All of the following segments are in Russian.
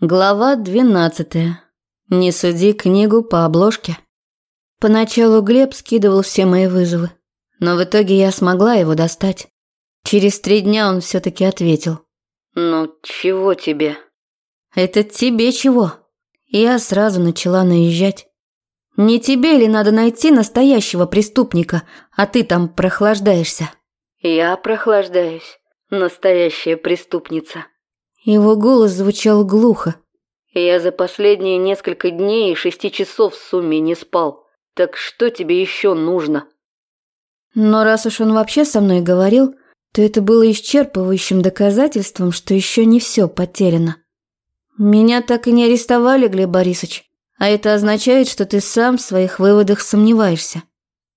Глава двенадцатая. Не суди книгу по обложке. Поначалу Глеб скидывал все мои вызовы, но в итоге я смогла его достать. Через три дня он все-таки ответил. «Ну, чего тебе?» «Это тебе чего?» Я сразу начала наезжать. «Не тебе ли надо найти настоящего преступника, а ты там прохлаждаешься?» «Я прохлаждаюсь, настоящая преступница». Его голос звучал глухо. «Я за последние несколько дней и шести часов в сумме не спал. Так что тебе еще нужно?» Но раз уж он вообще со мной говорил, то это было исчерпывающим доказательством, что еще не все потеряно. Меня так и не арестовали, Глеб Борисович, а это означает, что ты сам в своих выводах сомневаешься.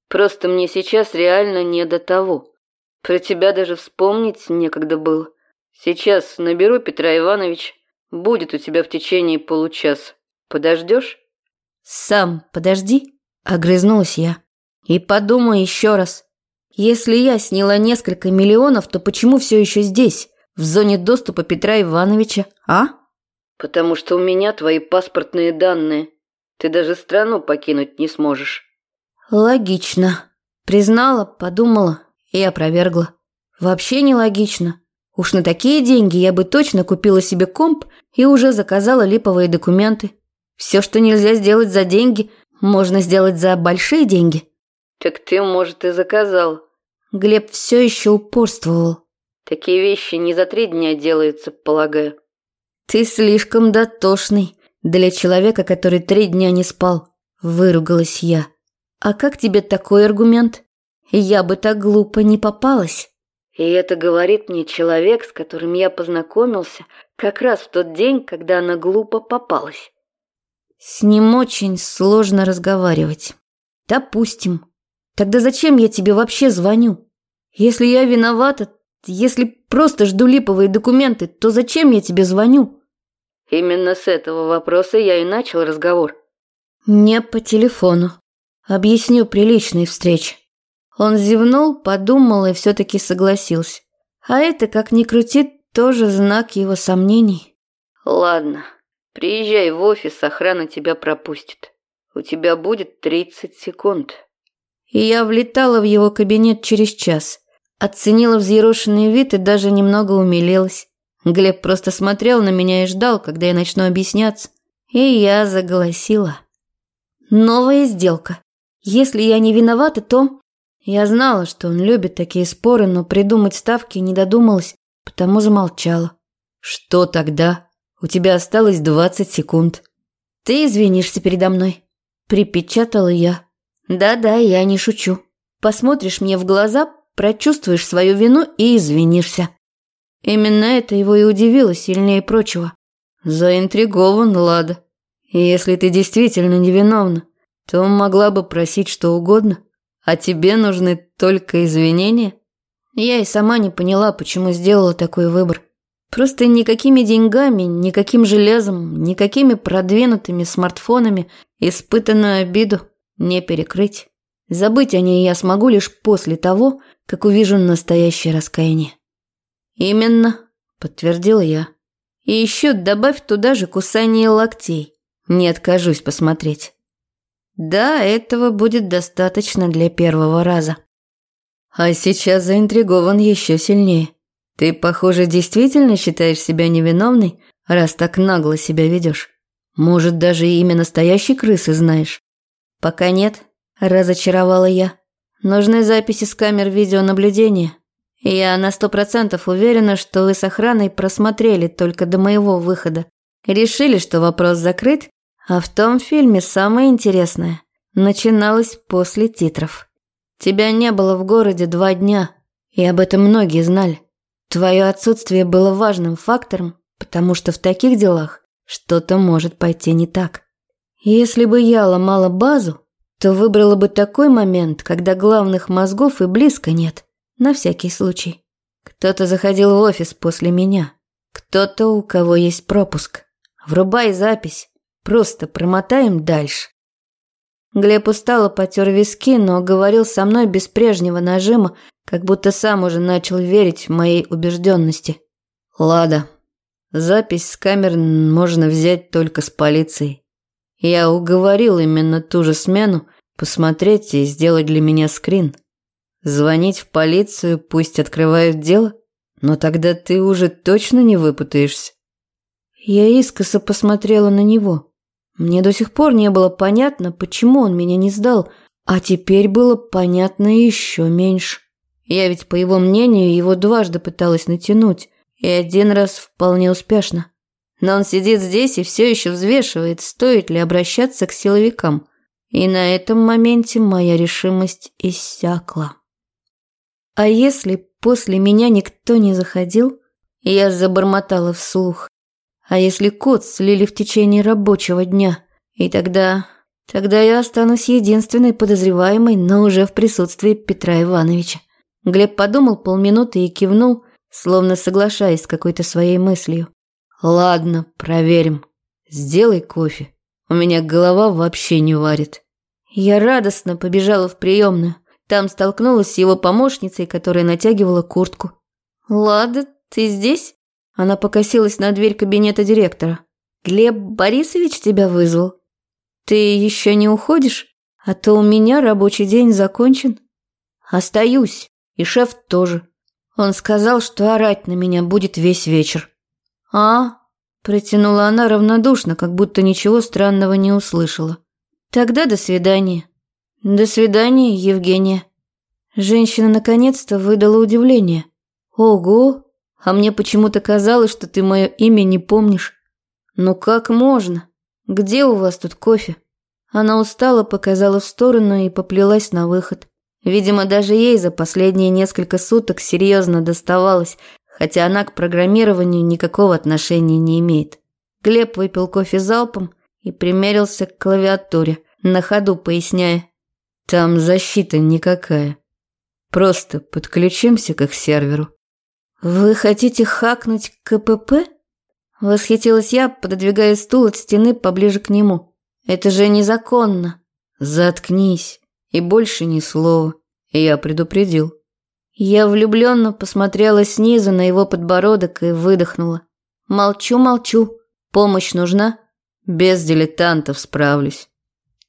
Просто мне сейчас реально не до того. Про тебя даже вспомнить некогда было. Сейчас наберу Петра Иванович. Будет у тебя в течение получаса. Подождешь? Сам подожди, огрызнулась я. И подумай еще раз. Если я сняла несколько миллионов, то почему все еще здесь, в зоне доступа Петра Ивановича, а? Потому что у меня твои паспортные данные. Ты даже страну покинуть не сможешь. Логично. Признала, подумала и опровергла. Вообще нелогично. Уж на такие деньги я бы точно купила себе комп и уже заказала липовые документы. Все, что нельзя сделать за деньги, можно сделать за большие деньги. Так ты, может, и заказал. Глеб все еще упорствовал. Такие вещи не за три дня делаются, полагаю. Ты слишком дотошный для человека, который три дня не спал. Выругалась я. А как тебе такой аргумент? Я бы так глупо не попалась. И это говорит мне человек, с которым я познакомился как раз в тот день, когда она глупо попалась. С ним очень сложно разговаривать. Допустим. Тогда зачем я тебе вообще звоню? Если я виновата, если просто жду липовые документы, то зачем я тебе звоню? Именно с этого вопроса я и начал разговор. Не по телефону. Объясню при личной встрече. Он зевнул, подумал и все-таки согласился. А это, как ни крути, тоже знак его сомнений. «Ладно, приезжай в офис, охрана тебя пропустит. У тебя будет 30 секунд». И я влетала в его кабинет через час. Оценила взъерошенный вид и даже немного умилилась. Глеб просто смотрел на меня и ждал, когда я начну объясняться. И я заголосила. «Новая сделка. Если я не виновата, то...» Я знала, что он любит такие споры, но придумать ставки не додумалась, потому замолчала. «Что тогда? У тебя осталось двадцать секунд». «Ты извинишься передо мной», – припечатала я. «Да-да, я не шучу. Посмотришь мне в глаза, прочувствуешь свою вину и извинишься». Именно это его и удивило сильнее прочего. Заинтригован, Лада. Если ты действительно невиновна, то могла бы просить что угодно. А тебе нужны только извинения? Я и сама не поняла, почему сделала такой выбор. Просто никакими деньгами, никаким железом, никакими продвинутыми смартфонами испытанную обиду не перекрыть. Забыть о ней я смогу лишь после того, как увижу настоящее раскаяние. Именно, подтвердил я. И еще добавь туда же кусание локтей. Не откажусь посмотреть. Да, этого будет достаточно для первого раза. А сейчас заинтригован еще сильнее. Ты, похоже, действительно считаешь себя невиновной, раз так нагло себя ведешь. Может, даже имя настоящей крысы знаешь? Пока нет, разочаровала я. Нужны записи с камер видеонаблюдения. Я на сто процентов уверена, что вы с охраной просмотрели только до моего выхода. Решили, что вопрос закрыт а в том фильме самое интересное начиналось после титров. Тебя не было в городе два дня, и об этом многие знали. Твое отсутствие было важным фактором, потому что в таких делах что-то может пойти не так. Если бы я ломала базу, то выбрала бы такой момент, когда главных мозгов и близко нет, на всякий случай. Кто-то заходил в офис после меня, кто-то, у кого есть пропуск. Врубай запись, Просто промотаем дальше. Глеб устало потер виски, но говорил со мной без прежнего нажима, как будто сам уже начал верить в моей убежденности. «Лада, Запись с камер можно взять только с полицией. Я уговорил именно ту же смену посмотреть и сделать для меня скрин. Звонить в полицию, пусть открывают дело, но тогда ты уже точно не выпутаешься. Я искоса посмотрела на него. Мне до сих пор не было понятно, почему он меня не сдал, а теперь было понятно еще меньше. Я ведь, по его мнению, его дважды пыталась натянуть, и один раз вполне успешно. Но он сидит здесь и все еще взвешивает, стоит ли обращаться к силовикам. И на этом моменте моя решимость иссякла. А если после меня никто не заходил? Я забормотала вслух. А если кот слили в течение рабочего дня? И тогда... Тогда я останусь единственной подозреваемой, но уже в присутствии Петра Ивановича. Глеб подумал полминуты и кивнул, словно соглашаясь с какой-то своей мыслью. «Ладно, проверим. Сделай кофе. У меня голова вообще не варит». Я радостно побежала в приемную. Там столкнулась с его помощницей, которая натягивала куртку. «Лада, ты здесь?» Она покосилась на дверь кабинета директора. «Глеб Борисович тебя вызвал? Ты еще не уходишь? А то у меня рабочий день закончен». «Остаюсь, и шеф тоже. Он сказал, что орать на меня будет весь вечер». «А?» – протянула она равнодушно, как будто ничего странного не услышала. «Тогда до свидания». «До свидания, Евгения». Женщина наконец-то выдала удивление. «Ого! А мне почему-то казалось, что ты мое имя не помнишь. Ну как можно? Где у вас тут кофе?» Она устало показала в сторону и поплелась на выход. Видимо, даже ей за последние несколько суток серьезно доставалось, хотя она к программированию никакого отношения не имеет. Глеб выпил кофе залпом и примерился к клавиатуре, на ходу поясняя. Там защита никакая. Просто подключимся к их серверу. Вы хотите хакнуть КПП? Восхитилась я, пододвигая стул от стены поближе к нему. Это же незаконно. Заткнись. И больше ни слова. Я предупредил. Я влюбленно посмотрела снизу на его подбородок и выдохнула. Молчу, молчу. Помощь нужна? Без дилетантов справлюсь.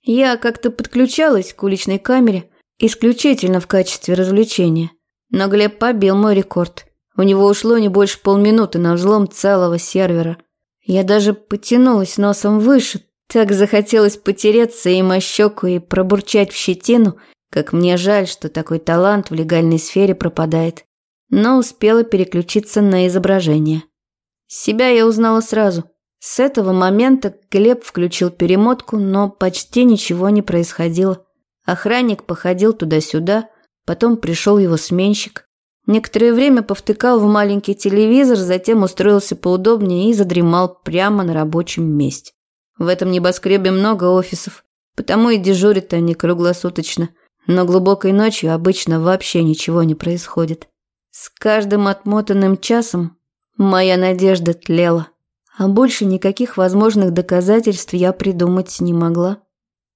Я как-то подключалась к уличной камере, исключительно в качестве развлечения. Но Глеб побил мой рекорд. У него ушло не больше полминуты на взлом целого сервера. Я даже потянулась носом выше, так захотелось потереться им о щеку и пробурчать в щетину, как мне жаль, что такой талант в легальной сфере пропадает. Но успела переключиться на изображение. Себя я узнала сразу. С этого момента Глеб включил перемотку, но почти ничего не происходило. Охранник походил туда-сюда, потом пришел его сменщик. Некоторое время повтыкал в маленький телевизор, затем устроился поудобнее и задремал прямо на рабочем месте. В этом небоскребе много офисов, потому и дежурят они круглосуточно, но глубокой ночью обычно вообще ничего не происходит. С каждым отмотанным часом моя надежда тлела а больше никаких возможных доказательств я придумать не могла.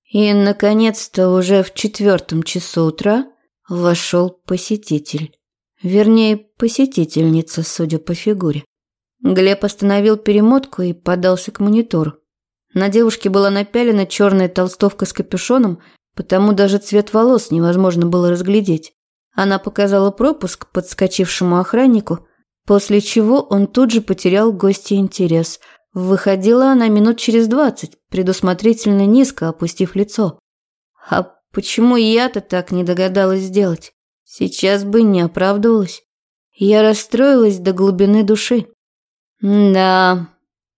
И, наконец-то, уже в четвертом часу утра вошел посетитель. Вернее, посетительница, судя по фигуре. Глеб остановил перемотку и подался к монитору. На девушке была напялена черная толстовка с капюшоном, потому даже цвет волос невозможно было разглядеть. Она показала пропуск подскочившему охраннику, После чего он тут же потерял гости интерес. Выходила она минут через двадцать, предусмотрительно низко опустив лицо. А почему я-то так не догадалась сделать? Сейчас бы не оправдывалась. Я расстроилась до глубины души. Да,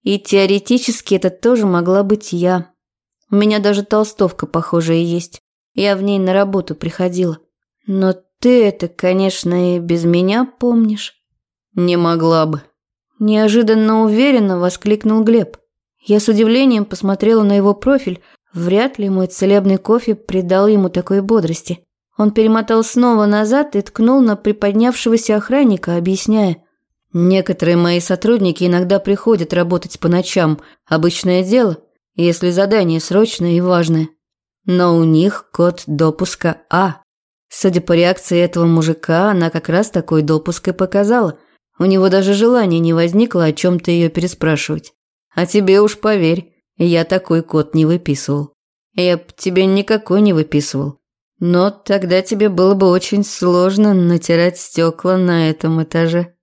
и теоретически это тоже могла быть я. У меня даже толстовка похожая есть. Я в ней на работу приходила. Но ты это, конечно, и без меня помнишь. «Не могла бы». Неожиданно уверенно воскликнул Глеб. Я с удивлением посмотрела на его профиль. Вряд ли мой целебный кофе придал ему такой бодрости. Он перемотал снова назад и ткнул на приподнявшегося охранника, объясняя. «Некоторые мои сотрудники иногда приходят работать по ночам. Обычное дело, если задание срочное и важное. Но у них код допуска А. Судя по реакции этого мужика, она как раз такой допуск и показала – У него даже желания не возникло о чем-то ее переспрашивать. А тебе уж поверь, я такой код не выписывал. Я б тебе никакой не выписывал. Но тогда тебе было бы очень сложно натирать стекла на этом этаже.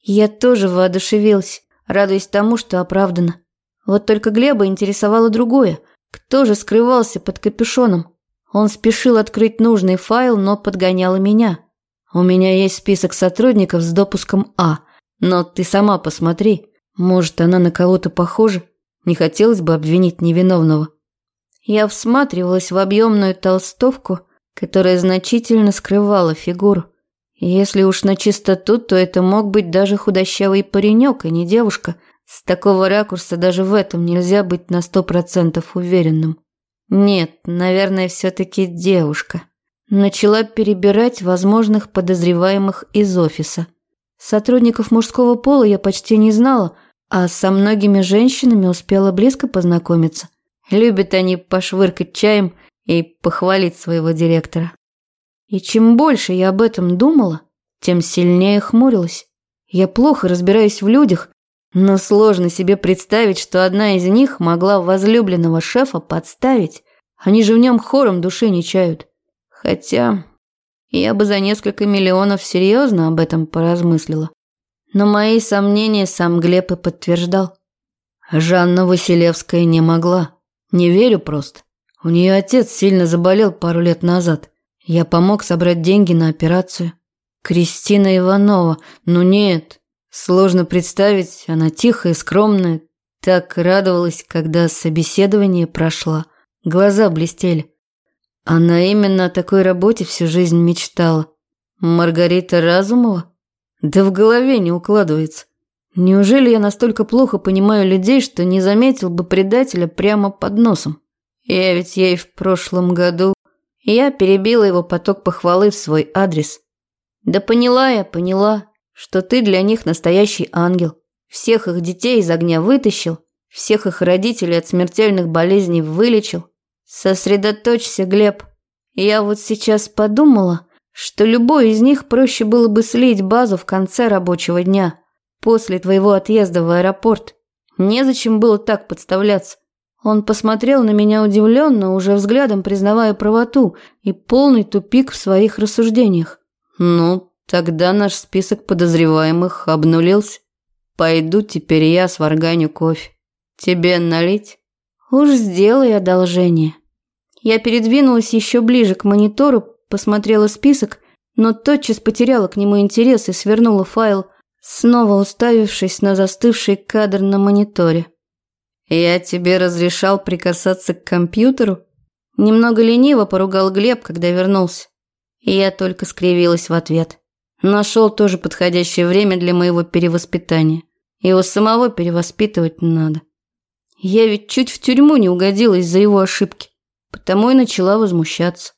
Я тоже воодушевилась, радуясь тому, что оправдано. Вот только Глеба интересовало другое. Кто же скрывался под капюшоном? Он спешил открыть нужный файл, но подгонял меня. У меня есть список сотрудников с допуском А, но ты сама посмотри. Может, она на кого-то похожа? Не хотелось бы обвинить невиновного. Я всматривалась в объемную толстовку, которая значительно скрывала фигуру. если уж на чистоту, то это мог быть даже худощавый паренек, а не девушка. С такого ракурса даже в этом нельзя быть на сто процентов уверенным. Нет, наверное, все-таки девушка. Начала перебирать возможных подозреваемых из офиса. Сотрудников мужского пола я почти не знала, а со многими женщинами успела близко познакомиться. Любят они пошвыркать чаем и похвалить своего директора. И чем больше я об этом думала, тем сильнее хмурилась. Я плохо разбираюсь в людях, но сложно себе представить, что одна из них могла возлюбленного шефа подставить. Они же в нем хором души не чают. Хотя я бы за несколько миллионов серьезно об этом поразмыслила. Но мои сомнения сам Глеб и подтверждал. Жанна Василевская не могла. Не верю просто. У нее отец сильно заболел пару лет назад. Я помог собрать деньги на операцию. Кристина Иванова. Ну нет. Сложно представить, она тихая, скромная. Так радовалась, когда собеседование прошло. Глаза блестели. Она именно о такой работе всю жизнь мечтала. Маргарита Разумова? Да в голове не укладывается. Неужели я настолько плохо понимаю людей, что не заметил бы предателя прямо под носом? Я ведь ей в прошлом году... Я перебила его поток похвалы в свой адрес. Да поняла я, поняла, что ты для них настоящий ангел. Всех их детей из огня вытащил, всех их родителей от смертельных болезней вылечил. Сосредоточься, Глеб. Я вот сейчас подумала, что любой из них проще было бы слить базу в конце рабочего дня, после твоего отъезда в аэропорт. Незачем было так подставляться. Он посмотрел на меня удивленно, уже взглядом признавая правоту и полный тупик в своих рассуждениях. Ну, тогда наш список подозреваемых обнулился. Пойду теперь я сварганю кофе. Тебе налить? Уж сделай одолжение. Я передвинулась еще ближе к монитору, посмотрела список, но тотчас потеряла к нему интерес и свернула файл, снова уставившись на застывший кадр на мониторе. «Я тебе разрешал прикасаться к компьютеру?» Немного лениво поругал Глеб, когда вернулся. И я только скривилась в ответ. Нашел тоже подходящее время для моего перевоспитания. Его самого перевоспитывать надо. Я ведь чуть в тюрьму не угодила из-за его ошибки. Потому и начала возмущаться.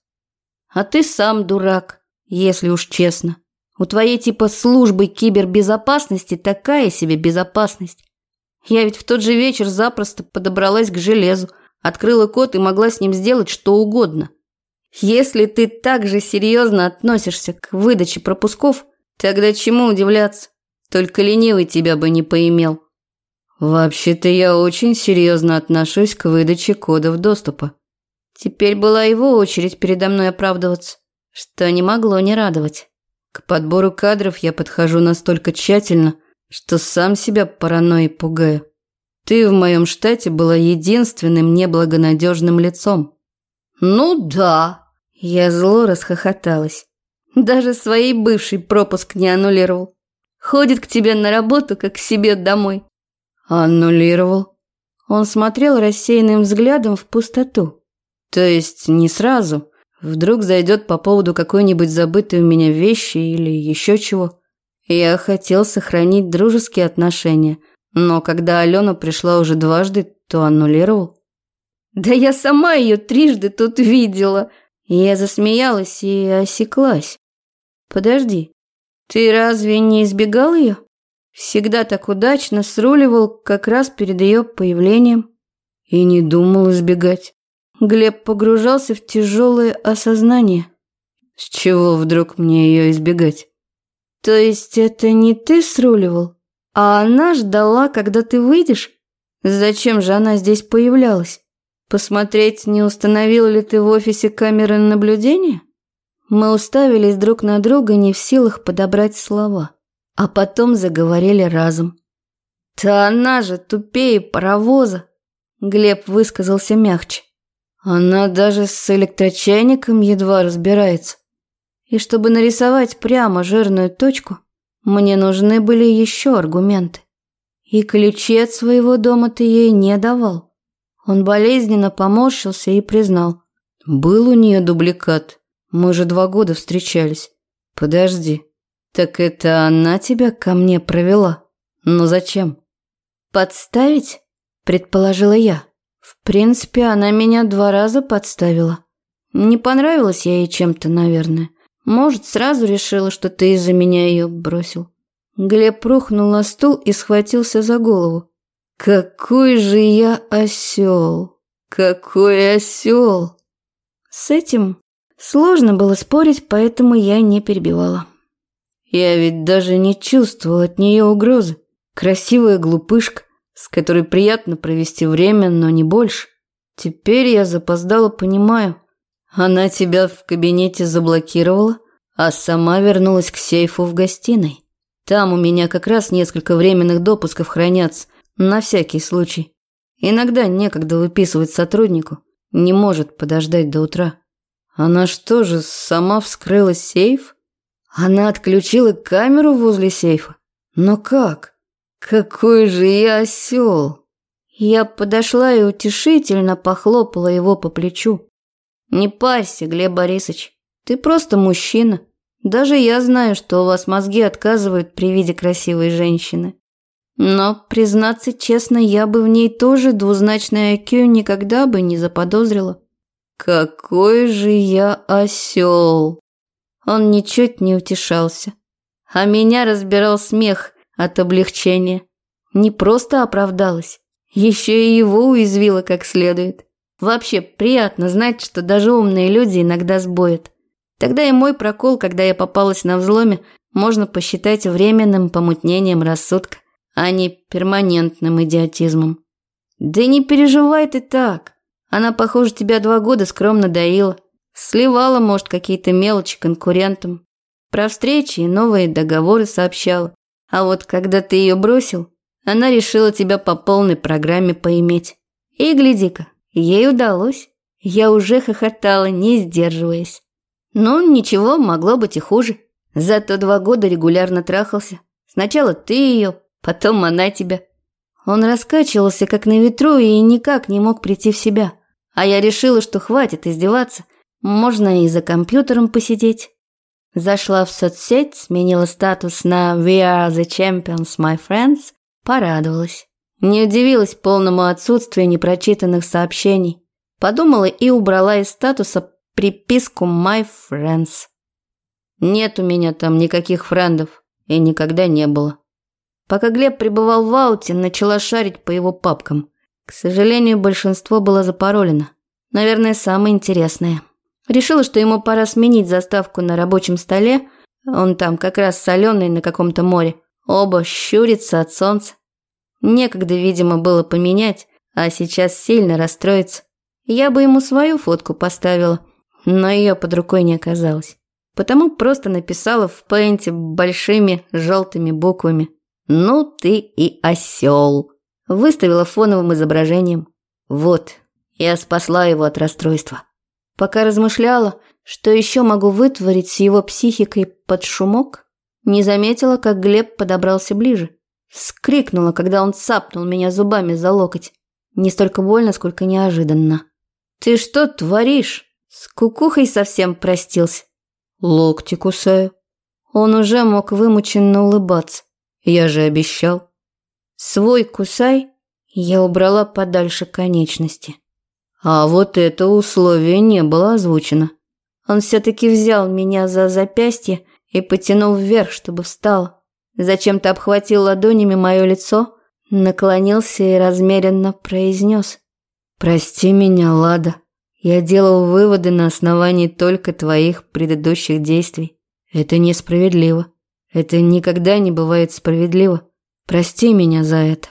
А ты сам дурак, если уж честно. У твоей типа службы кибербезопасности такая себе безопасность. Я ведь в тот же вечер запросто подобралась к железу, открыла код и могла с ним сделать что угодно. Если ты так же серьезно относишься к выдаче пропусков, тогда чему удивляться? Только ленивый тебя бы не поимел. Вообще-то я очень серьезно отношусь к выдаче кодов доступа. Теперь была его очередь передо мной оправдываться, что не могло не радовать. К подбору кадров я подхожу настолько тщательно, что сам себя паранойей пугаю. Ты в моем штате была единственным неблагонадежным лицом. Ну да, я зло расхохоталась. Даже своей бывший пропуск не аннулировал. Ходит к тебе на работу, как к себе домой. Аннулировал. Он смотрел рассеянным взглядом в пустоту. То есть не сразу. Вдруг зайдет по поводу какой-нибудь забытой у меня вещи или еще чего. Я хотел сохранить дружеские отношения, но когда Алена пришла уже дважды, то аннулировал. Да я сама ее трижды тут видела. Я засмеялась и осеклась. Подожди, ты разве не избегал ее? Всегда так удачно сруливал как раз перед ее появлением. И не думал избегать. Глеб погружался в тяжелое осознание. С чего вдруг мне ее избегать? То есть это не ты сруливал, а она ждала, когда ты выйдешь? Зачем же она здесь появлялась? Посмотреть, не установил ли ты в офисе камеры наблюдения? Мы уставились друг на друга, не в силах подобрать слова, а потом заговорили разом. «Да она же тупее паровоза!» Глеб высказался мягче. «Она даже с электрочайником едва разбирается. И чтобы нарисовать прямо жирную точку, мне нужны были еще аргументы. И ключи от своего дома ты ей не давал». Он болезненно поморщился и признал. «Был у нее дубликат. Мы же два года встречались. Подожди, так это она тебя ко мне провела? Но зачем?» «Подставить?» – предположила я. В принципе, она меня два раза подставила. Не понравилась я ей чем-то, наверное. Может, сразу решила, что ты из-за меня ее бросил. Глеб рухнул на стул и схватился за голову. Какой же я осел! Какой осел! С этим сложно было спорить, поэтому я не перебивала. Я ведь даже не чувствовал от нее угрозы. Красивая глупышка, с которой приятно провести время, но не больше. Теперь я запоздало понимаю. Она тебя в кабинете заблокировала, а сама вернулась к сейфу в гостиной. Там у меня как раз несколько временных допусков хранятся, на всякий случай. Иногда некогда выписывать сотруднику, не может подождать до утра. Она что же, сама вскрыла сейф? Она отключила камеру возле сейфа? Но как? Какой же я осел! Я подошла и утешительно похлопала его по плечу. Не парься, Глеб Борисович, ты просто мужчина. Даже я знаю, что у вас мозги отказывают при виде красивой женщины. Но, признаться честно, я бы в ней тоже двузначное IQ никогда бы не заподозрила. Какой же я осел! Он ничуть не утешался. А меня разбирал смех от облегчения. Не просто оправдалась, еще и его уязвила как следует. Вообще приятно знать, что даже умные люди иногда сбоят. Тогда и мой прокол, когда я попалась на взломе, можно посчитать временным помутнением рассудка, а не перманентным идиотизмом. Да не переживай ты так. Она, похоже, тебя два года скромно доила. Сливала, может, какие-то мелочи конкурентам. Про встречи и новые договоры сообщала. А вот когда ты ее бросил, она решила тебя по полной программе поиметь. И гляди-ка, ей удалось. Я уже хохотала, не сдерживаясь. Ну, ничего, могло быть и хуже. Зато два года регулярно трахался. Сначала ты ее, потом она тебя. Он раскачивался, как на ветру, и никак не мог прийти в себя. А я решила, что хватит издеваться. Можно и за компьютером посидеть. Зашла в соцсеть, сменила статус на «We are the champions, my friends», порадовалась. Не удивилась полному отсутствию непрочитанных сообщений. Подумала и убрала из статуса приписку «My friends». Нет у меня там никаких френдов и никогда не было. Пока Глеб пребывал в ауте, начала шарить по его папкам. К сожалению, большинство было запаролено. Наверное, самое интересное. Решила, что ему пора сменить заставку на рабочем столе. Он там как раз соленый на каком-то море. Оба щурятся от солнца. Некогда, видимо, было поменять, а сейчас сильно расстроится. Я бы ему свою фотку поставила, но ее под рукой не оказалось. Потому просто написала в пейнте большими желтыми буквами «Ну ты и осел». Выставила фоновым изображением. Вот, я спасла его от расстройства. Пока размышляла, что еще могу вытворить с его психикой под шумок, не заметила, как Глеб подобрался ближе. Скрикнула, когда он цапнул меня зубами за локоть. Не столько больно, сколько неожиданно. «Ты что творишь? С кукухой совсем простился?» «Локти кусаю». Он уже мог вымученно улыбаться. «Я же обещал». «Свой кусай». Я убрала подальше конечности. А вот это условие не было озвучено. Он все-таки взял меня за запястье и потянул вверх, чтобы встал. Зачем-то обхватил ладонями мое лицо, наклонился и размеренно произнес. «Прости меня, Лада. Я делал выводы на основании только твоих предыдущих действий. Это несправедливо. Это никогда не бывает справедливо. Прости меня за это.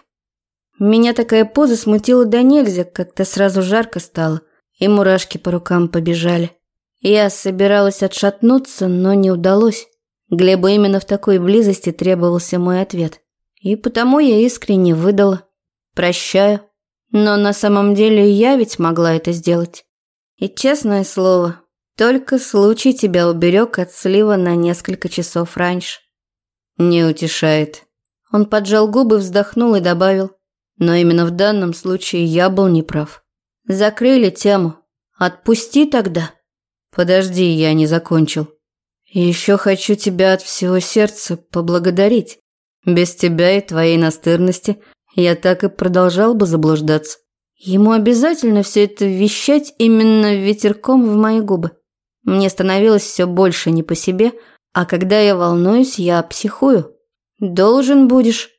Меня такая поза смутила до нельзя, как-то сразу жарко стало, и мурашки по рукам побежали. Я собиралась отшатнуться, но не удалось. Глебу именно в такой близости требовался мой ответ. И потому я искренне выдала. Прощаю. Но на самом деле я ведь могла это сделать. И честное слово, только случай тебя уберег от слива на несколько часов раньше. Не утешает. Он поджал губы, вздохнул и добавил. Но именно в данном случае я был неправ. Закрыли тему. Отпусти тогда. Подожди, я не закончил. Еще хочу тебя от всего сердца поблагодарить. Без тебя и твоей настырности я так и продолжал бы заблуждаться. Ему обязательно все это вещать именно ветерком в мои губы. Мне становилось все больше не по себе, а когда я волнуюсь, я психую. Должен будешь.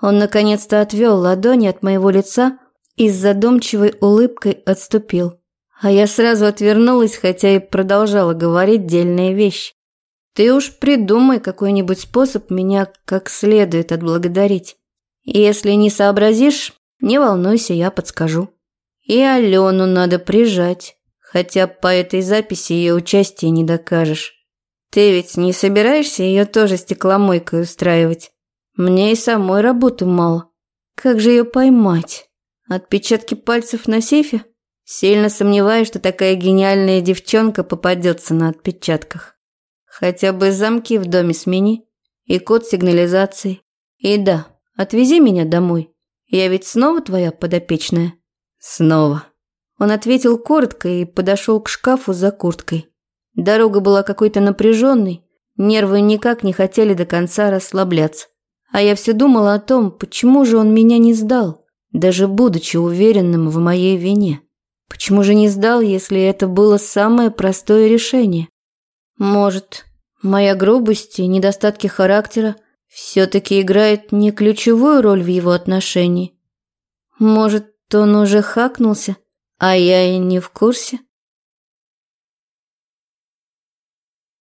Он наконец-то отвел ладони от моего лица и с задумчивой улыбкой отступил. А я сразу отвернулась, хотя и продолжала говорить дельные вещи. Ты уж придумай какой-нибудь способ меня как следует отблагодарить. Если не сообразишь, не волнуйся, я подскажу. И Алену надо прижать, хотя по этой записи ее участие не докажешь. Ты ведь не собираешься ее тоже стекломойкой устраивать? Мне и самой работы мало. Как же ее поймать? Отпечатки пальцев на сейфе? Сильно сомневаюсь, что такая гениальная девчонка попадется на отпечатках. Хотя бы замки в доме смени и код сигнализации. И да, отвези меня домой. Я ведь снова твоя подопечная. Снова. Он ответил коротко и подошел к шкафу за курткой. Дорога была какой-то напряженной, нервы никак не хотели до конца расслабляться. А я все думала о том, почему же он меня не сдал, даже будучи уверенным в моей вине. Почему же не сдал, если это было самое простое решение? Может, моя грубость и недостатки характера все-таки играют не ключевую роль в его отношении? Может, он уже хакнулся, а я и не в курсе?